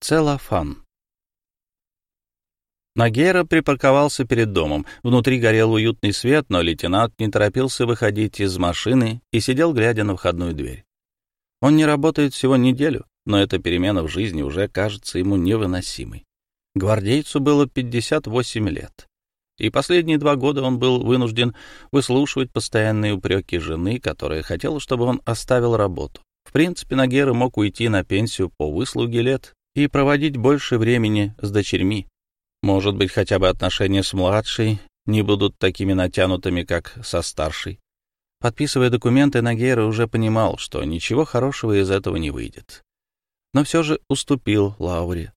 Целлофан. Нагера припарковался перед домом. Внутри горел уютный свет, но лейтенант не торопился выходить из машины и сидел, глядя на входную дверь. Он не работает всего неделю, но эта перемена в жизни уже кажется ему невыносимой. Гвардейцу было 58 лет, и последние два года он был вынужден выслушивать постоянные упреки жены, которая хотела, чтобы он оставил работу. В принципе, Нагера мог уйти на пенсию по выслуге лет и проводить больше времени с дочерьми. Может быть, хотя бы отношения с младшей не будут такими натянутыми, как со старшей. Подписывая документы, Нагера уже понимал, что ничего хорошего из этого не выйдет. Но все же уступил Лауре.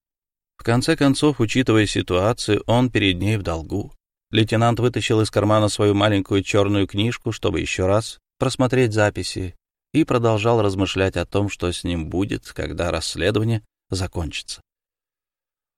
В конце концов, учитывая ситуацию, он перед ней в долгу. Лейтенант вытащил из кармана свою маленькую черную книжку, чтобы еще раз просмотреть записи, и продолжал размышлять о том, что с ним будет, когда расследование закончится.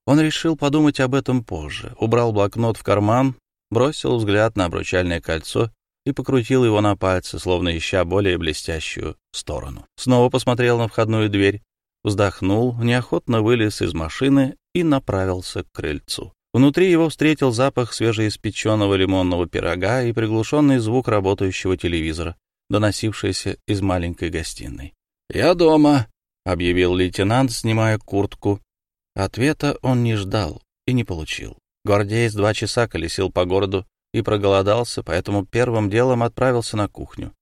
Он решил подумать об этом позже, убрал блокнот в карман, бросил взгляд на обручальное кольцо и покрутил его на пальце, словно ища более блестящую сторону. Снова посмотрел на входную дверь, вздохнул, неохотно вылез из машины и направился к крыльцу. Внутри его встретил запах свежеиспеченного лимонного пирога и приглушенный звук работающего телевизора, доносившийся из маленькой гостиной. «Я дома», объявил лейтенант, снимая куртку. Ответа он не ждал и не получил. Гвардеец два часа колесил по городу и проголодался, поэтому первым делом отправился на кухню.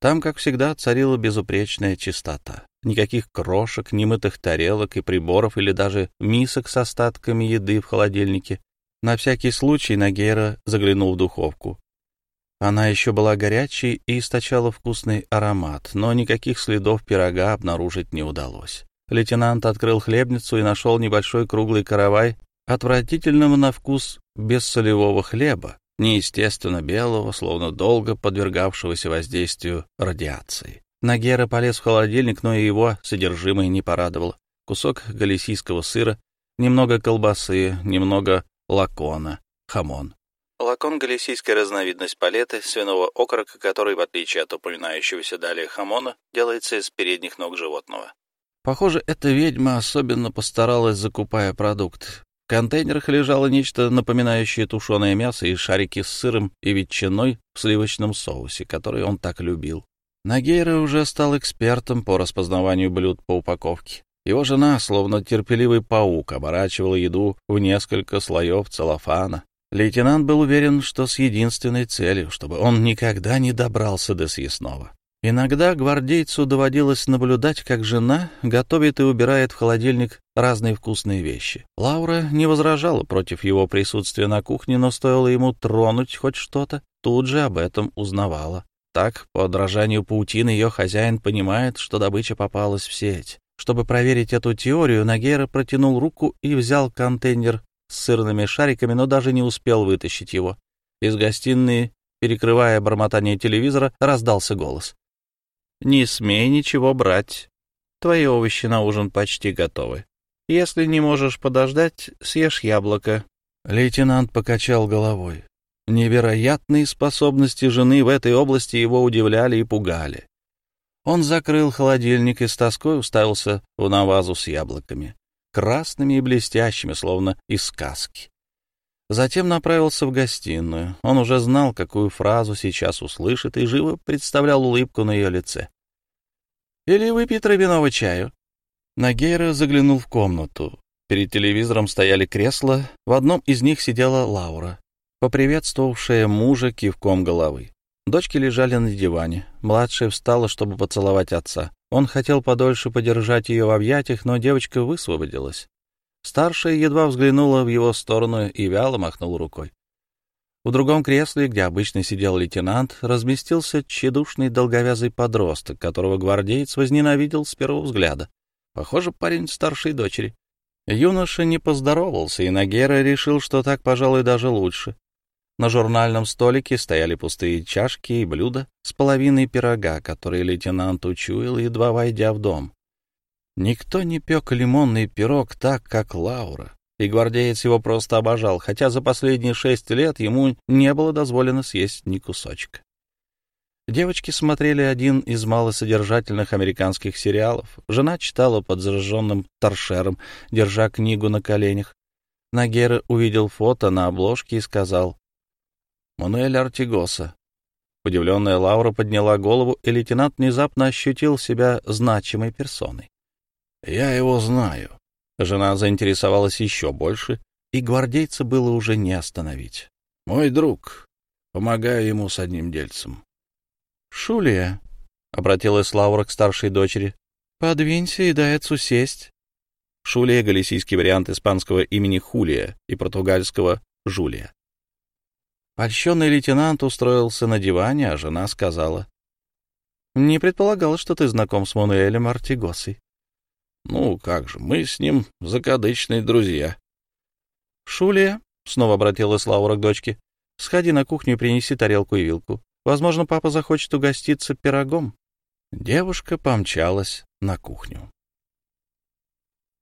Там, как всегда, царила безупречная чистота. Никаких крошек, немытых тарелок и приборов или даже мисок с остатками еды в холодильнике. На всякий случай Нагера заглянул в духовку. Она еще была горячей и источала вкусный аромат, но никаких следов пирога обнаружить не удалось. Лейтенант открыл хлебницу и нашел небольшой круглый каравай, отвратительного на вкус бессолевого хлеба, неестественно белого, словно долго подвергавшегося воздействию радиации. Нагера полез в холодильник, но и его содержимое не порадовало. Кусок галисийского сыра, немного колбасы, немного лакона, хамон. Лакон — галисийская разновидность палеты, свиного окорока, который, в отличие от упоминающегося далее хамона, делается из передних ног животного. Похоже, эта ведьма особенно постаралась, закупая продукт. В контейнерах лежало нечто напоминающее тушеное мясо и шарики с сыром и ветчиной в сливочном соусе, который он так любил. Нагейра уже стал экспертом по распознаванию блюд по упаковке. Его жена, словно терпеливый паук, оборачивала еду в несколько слоев целлофана, Лейтенант был уверен, что с единственной целью, чтобы он никогда не добрался до съестного. Иногда гвардейцу доводилось наблюдать, как жена готовит и убирает в холодильник разные вкусные вещи. Лаура не возражала против его присутствия на кухне, но стоило ему тронуть хоть что-то, тут же об этом узнавала. Так, по дрожанию паутины, ее хозяин понимает, что добыча попалась в сеть. Чтобы проверить эту теорию, Нагера протянул руку и взял контейнер с сырными шариками, но даже не успел вытащить его. Из гостиной, перекрывая бормотание телевизора, раздался голос. «Не смей ничего брать. Твои овощи на ужин почти готовы. Если не можешь подождать, съешь яблоко». Лейтенант покачал головой. Невероятные способности жены в этой области его удивляли и пугали. Он закрыл холодильник и с тоской уставился в навазу с яблоками красными и блестящими, словно из сказки. Затем направился в гостиную. Он уже знал, какую фразу сейчас услышит, и живо представлял улыбку на ее лице. «Или выпей травяного чаю?» Нагейра заглянул в комнату. Перед телевизором стояли кресла, в одном из них сидела Лаура, поприветствовавшая мужа кивком головы. Дочки лежали на диване. Младшая встала, чтобы поцеловать отца. Он хотел подольше подержать ее в объятиях, но девочка высвободилась. Старшая едва взглянула в его сторону и вяло махнула рукой. В другом кресле, где обычно сидел лейтенант, разместился тщедушный долговязый подросток, которого гвардеец возненавидел с первого взгляда. Похоже, парень старшей дочери. Юноша не поздоровался, и Нагера решил, что так, пожалуй, даже лучше. На журнальном столике стояли пустые чашки и блюда с половиной пирога, который лейтенант учуял, едва войдя в дом. Никто не пек лимонный пирог так, как Лаура, и гвардеец его просто обожал, хотя за последние шесть лет ему не было дозволено съесть ни кусочка. Девочки смотрели один из малосодержательных американских сериалов. Жена читала под зажженным торшером, держа книгу на коленях. Нагера увидел фото на обложке и сказал «Мануэль Артигоса». Удивленная Лаура подняла голову, и лейтенант внезапно ощутил себя значимой персоной. «Я его знаю». Жена заинтересовалась еще больше, и гвардейца было уже не остановить. «Мой друг. Помогаю ему с одним дельцем. «Шулия», — обратилась Лаура к старшей дочери, — «подвинься и дай отцу сесть». Шулия — галисийский вариант испанского имени Хулия и португальского Жулия. Польщенный лейтенант устроился на диване, а жена сказала, «Не предполагал, что ты знаком с Мануэлем Артигосой». «Ну, как же, мы с ним закадычные друзья». «Шулия», — снова обратилась Лаура к дочке, — «сходи на кухню и принеси тарелку и вилку. Возможно, папа захочет угоститься пирогом. Девушка помчалась на кухню.